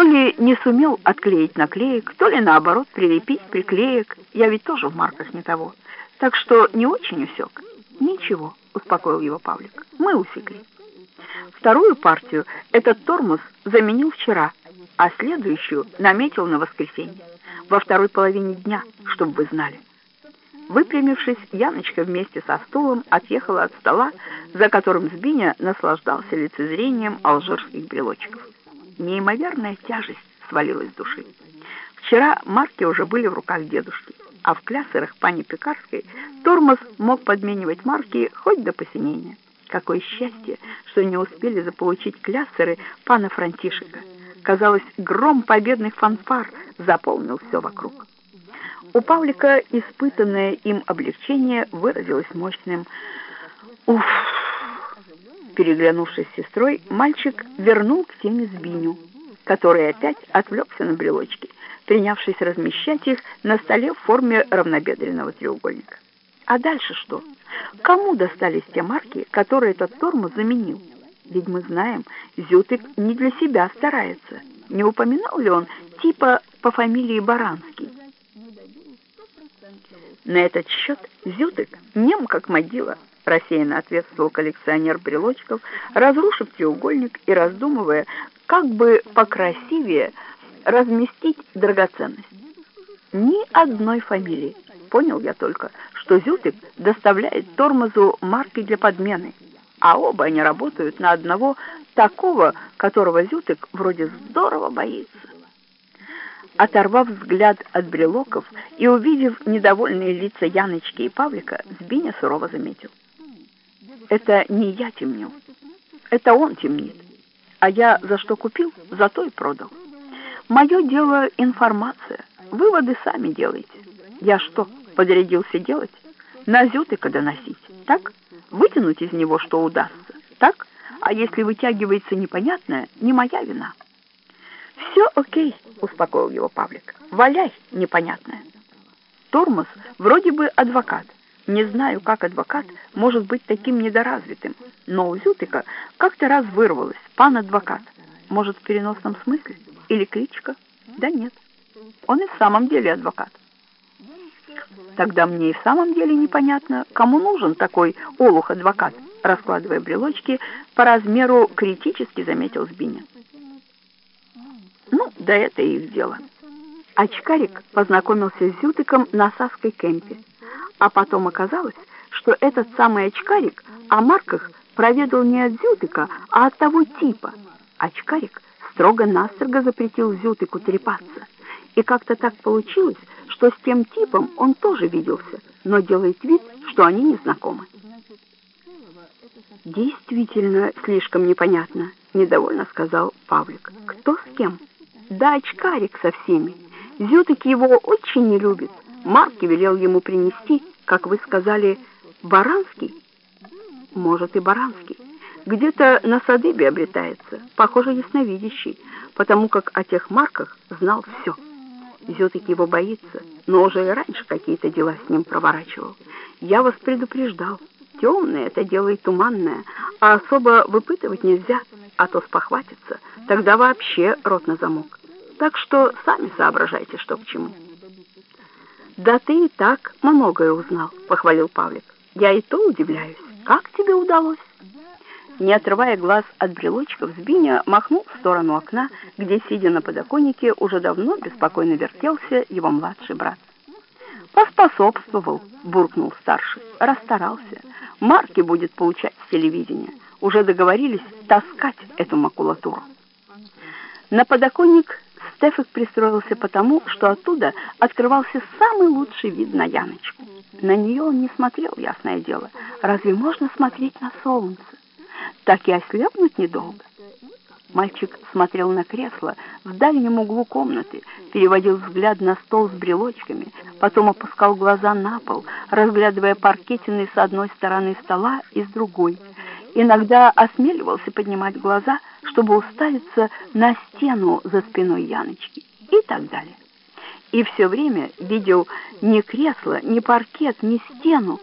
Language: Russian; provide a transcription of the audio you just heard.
То ли не сумел отклеить наклеек, то ли наоборот прилепить приклеек. Я ведь тоже в марках не того. Так что не очень усек. Ничего, успокоил его Павлик. Мы усекли. Вторую партию этот тормоз заменил вчера, а следующую наметил на воскресенье, во второй половине дня, чтобы вы знали. Выпрямившись, Яночка вместе со стулом отъехала от стола, за которым Збиня наслаждался лицезрением алжирских брелочков. Неимоверная тяжесть свалилась с души. Вчера марки уже были в руках дедушки, а в клясерах пани Пекарской тормоз мог подменивать марки хоть до посинения. Какое счастье, что не успели заполучить клясеры пана Франтишека. Казалось, гром победных фанфар заполнил все вокруг. У Павлика испытанное им облегчение выразилось мощным «Уф!». Переглянувшись с сестрой, мальчик вернул к теме Збиню, который опять отвлекся на брелочки, принявшись размещать их на столе в форме равнобедренного треугольника. А дальше что? Кому достались те марки, которые этот тормоз заменил? Ведь мы знаем, Зютык не для себя старается. Не упоминал ли он типа по фамилии Баранский? На этот счет Зютык нем как могила, рассеянно ответствовал коллекционер брелочков, разрушив треугольник и раздумывая, как бы покрасивее разместить драгоценность. Ни одной фамилии. Понял я только, что Зютык доставляет тормозу марки для подмены, а оба они работают на одного такого, которого Зютык вроде здорово боится. Оторвав взгляд от брелоков и увидев недовольные лица Яночки и Павлика, Збиня сурово заметил. «Это не я темню, это он темнит, а я за что купил, за то и продал. Мое дело информация, выводы сами делайте. Я что, подрядился делать? На зютыка доносить, так? Вытянуть из него что удастся, так? А если вытягивается непонятное, не моя вина». «Все окей», — успокоил его Павлик. «Валяй, непонятное». Тормоз вроде бы адвокат. Не знаю, как адвокат может быть таким недоразвитым, но у Зютыка как-то раз вырвалось «пан адвокат». Может, в переносном смысле? Или кличка? Да нет, он и в самом деле адвокат. Тогда мне и в самом деле непонятно, кому нужен такой олух-адвокат, раскладывая брелочки, по размеру критически заметил Збиня. Ну, да это их дело. Очкарик познакомился с Зютыком на Савской кемпе, а потом оказалось, что этот самый очкарик о марках проведал не от Зютыка, а от того типа. Очкарик строго-настрого запретил Зютыку трепаться. И как-то так получилось, что с тем типом он тоже виделся, но делает вид, что они не знакомы. «Действительно слишком непонятно», — недовольно сказал Павлик. «Кто с кем?» Да, очкарик со всеми. Зютык его очень не любит. Марки велел ему принести, как вы сказали, Баранский. Может, и Баранский. Где-то на Садыбе обретается, похоже, ясновидящий, потому как о тех марках знал все. Зютык его боится, но уже и раньше какие-то дела с ним проворачивал. Я вас предупреждал. Темное это дело и туманное, а особо выпытывать нельзя, а то спохватится, тогда вообще рот на замок. Так что сами соображайте, что к чему. Да ты и так многое узнал, похвалил Павлик. Я и то удивляюсь. Как тебе удалось? Не отрывая глаз от брелочков, Збиня махнул в сторону окна, где, сидя на подоконнике, уже давно беспокойно вертелся его младший брат. «Поспособствовал», — буркнул старший, — «расстарался. Марки будет получать с телевидения. Уже договорились таскать эту макулатуру». На подоконник Стефик пристроился потому, что оттуда открывался самый лучший вид на Яночку. На нее он не смотрел, ясное дело. Разве можно смотреть на солнце? Так и ослепнуть недолго. Мальчик смотрел на кресло в дальнем углу комнаты, переводил взгляд на стол с брелочками, потом опускал глаза на пол, разглядывая паркетины с одной стороны стола и с другой. Иногда осмеливался поднимать глаза, чтобы уставиться на стену за спиной Яночки и так далее. И все время видел ни кресло, ни паркет, ни стену,